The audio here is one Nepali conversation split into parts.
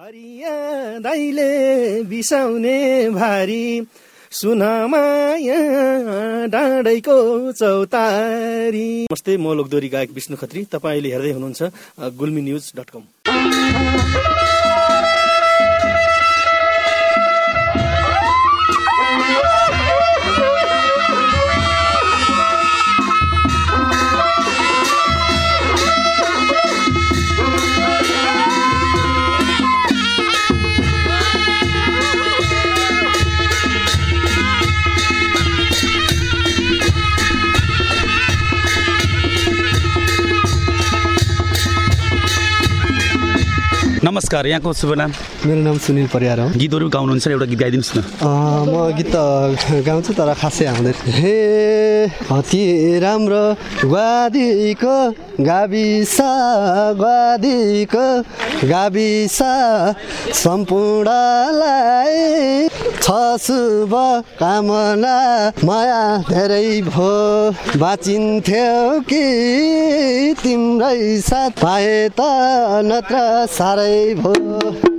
हरिया दाइले बिसाउने भारी सुनमाया डाँडैको चौतारी। नमस्ते म लोकदोरी गायक विष्णु खत्री। तपाईँले हेर्दै हुनुहुन्छ गुल्मी न्युज डट कम। नमस्कार यहाँको शुभ नाम? मेरो नाम सुनिल परियार हो गीतहरू गाउनुहुन्छ एउटा गीत गाइदिनुहोस् न। म गीत त गाउँछु तर खासै आउँदैन। हे अति राम्रो ग्वादीको गाविस ग्वादीको गाविस सम्पूर्णलाई छ शुभ कामना माया धेरै भो बाँचिन्थ्यो कि तिम्रै साथ। पाए त नत्र साह्रै भो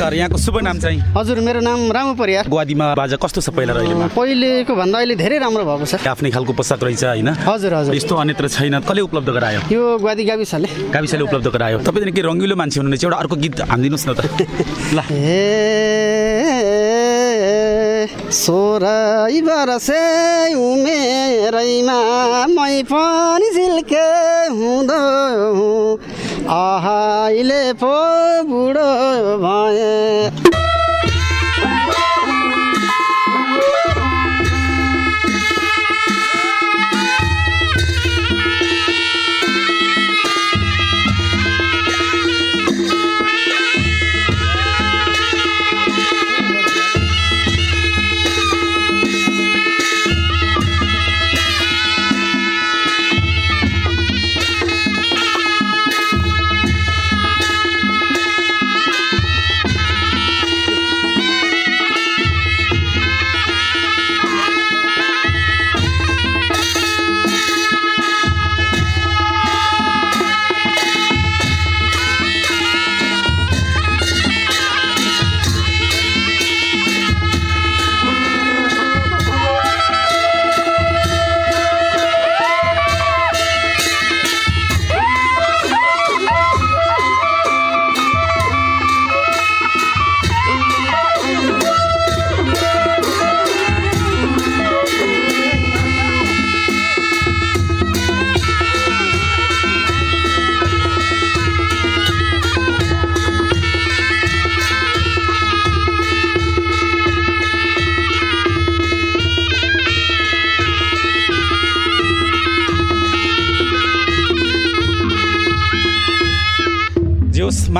नमस्कार यहाँको शुभ नाम चाहिँ? हजुर मेरो नाम रामु परियार। ग्वादीमा बाजा कस्तो छ पहिला र पहिलेको भन्दा अहिले धेरै राम्रो भएको छ। आफ्नै खालको पोसाक रहेछ होइन? हजुर हजुर। यस्तो अन्यत्र छैन। कसले उपलब्ध गरायो? यो ग्वादी गाविसले। गाविसले उपलब्ध गरायो। तपाईँ के रङ्गिलो मान्छे हुनुहुन्छ एउटा अर्को गीत हानिदिनुहोस् न त। ल। सोह्रै बरसे उमेरैमा मै पनि झिल्के हुँदो अहिले पो बुढो भए।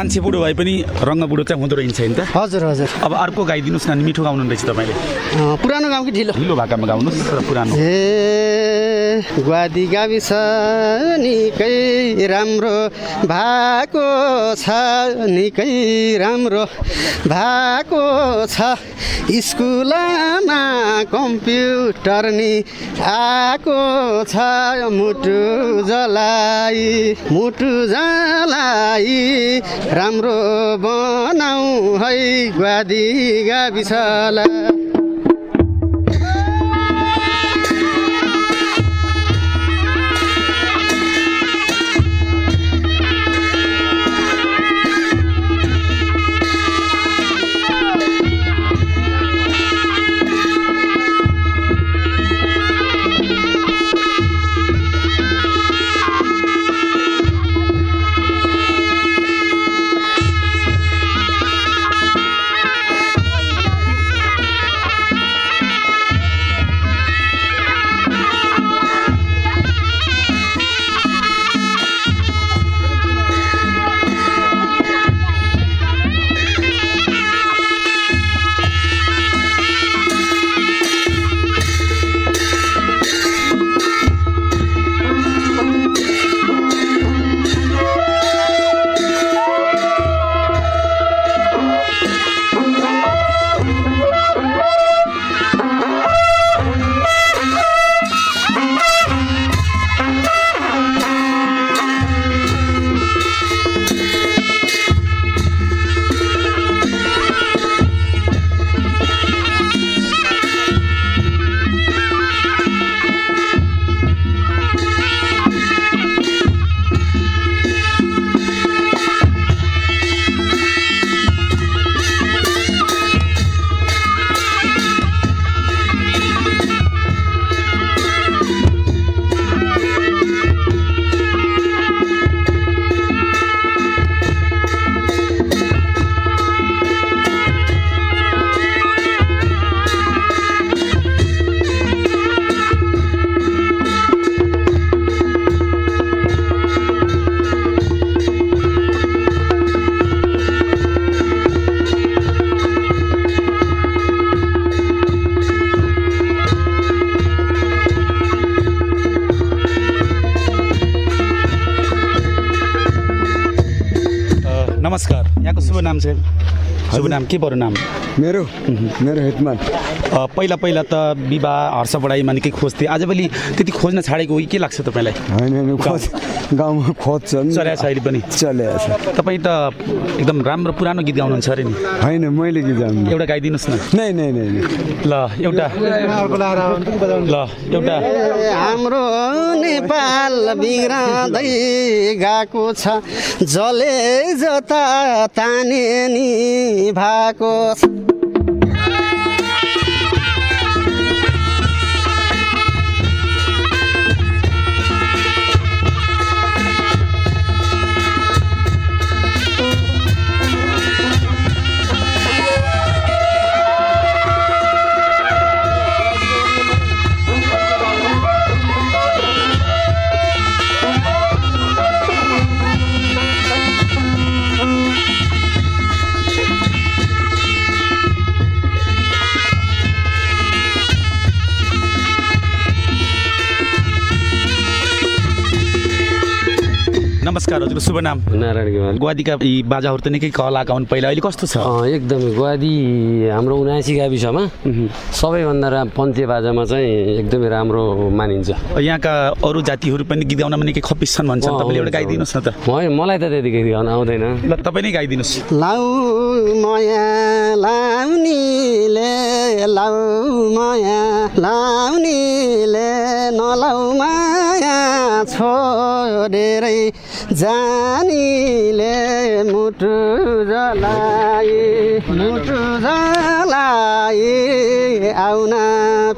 मान्छे बुढो भए पनि रङ्ग बुढो चाहिँ हुँदो रहेछ नि त। हजुर हजुर। अब अर्को गाइदिनुहोस् न मिठो गाउनु रहेछ तपाईँले पुरानो गाउँको ढिलो? ढिलो भाकामा गाउनुहोस् पुरानो। ए ग्वादी गाविस निकै राम्रो भएको छ निकै राम्रो भएको छ। स्कुलमा कम्प्युटर नि आएको छ मुटु जलाई मुटु जलाई राम्रो बनाऊ है ग्वादी गाविसलाई। यहाँको शुभ नाम के बरु नाम? मेरो। मेरो हितमान पहिला पहिला त विवाह हर्ष बढाइमा निकै खोज्थे आजभोलि त्यति खोज्न छाडेको हो कि के लाग्छ तपाईँलाई? होइन गाउँमा खोज्छन्। चल्या छ अहिले पनि। चलेको छ। तपाईँ त एकदम राम्रो पुरानो गीत गाउनुहुन्छ अरे नि। होइन मैले कि जान्नु एउटा गाइदिनुहोस् न। नै नै नै। ल एउटा। ल एउटा। हाम्रो नेपाल बिग्रँदै गएको छ। जले जता ताने नि भएको छ। नमस्कार हजुर शुभ नाम? नारायण गेवाल। ग्वादीका यी बाजाहरू त निकै कलाका हुन् पहिला। अहिले कस्तो छ? अँ, एकदमै। ग्वादी हाम्रो उनासी गाविसमा सबैभन्दा रा पन्चे बाजामा चाहिँ एकदमै राम्रो मानिन्छ। यहाँका अरू जातिहरू पनि गीत गाउनमा निकै खप्पिस छन् भन्छन्। अँ, तपाईँले एउटा गाइदिनुहोस् न त। है मलाई त त्यतिकै गाउन आउँदैन। ल तपाईँ नै गाइदिनुहोस्। लाउ माया लाउनीले लाउ माया लाउनीले नलाउ माया छोडेरै जानीले मुटु जलाई मुटु जलाई आउन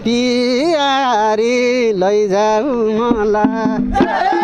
पियारी लैजाऊ मलाई।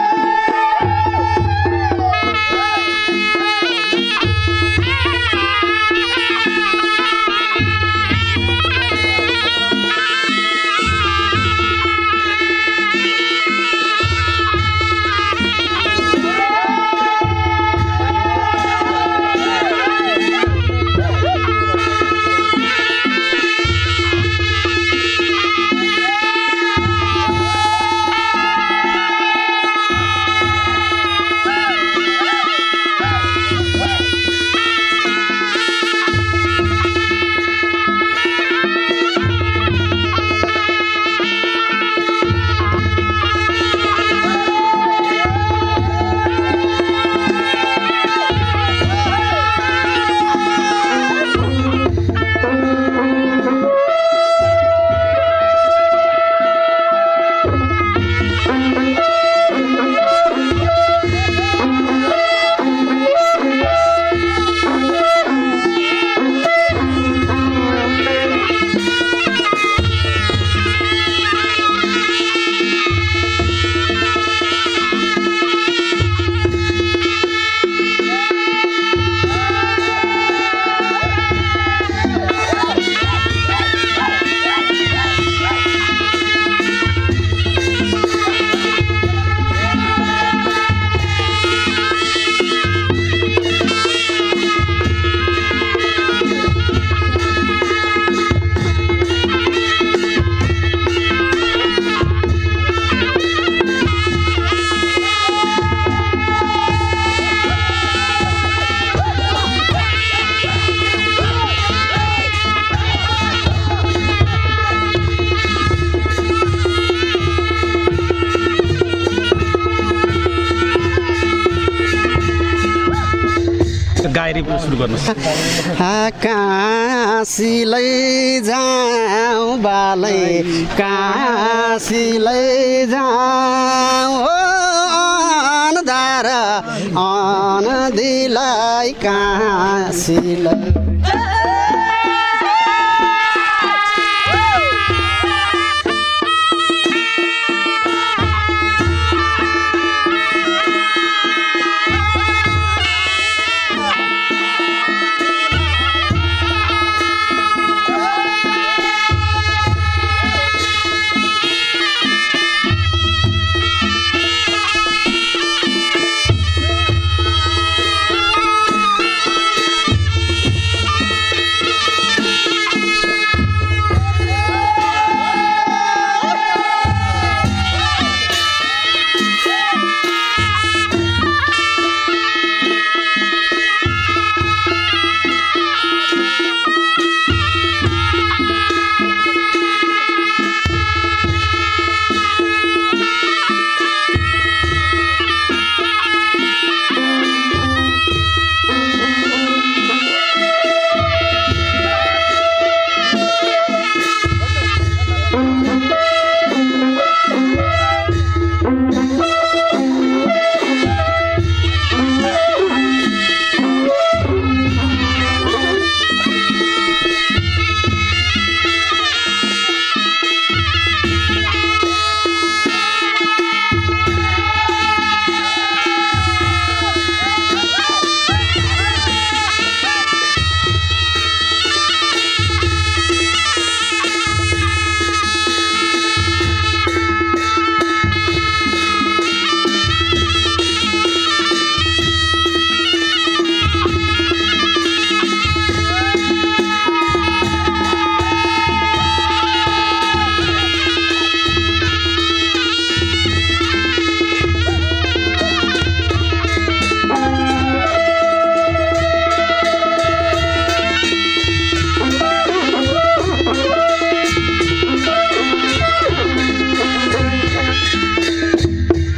गाएर सुरु गर्नुहोस्। काशीलै जाउँ बालै काशीलै जाउँ। अनदार अनदिलाई काशीलै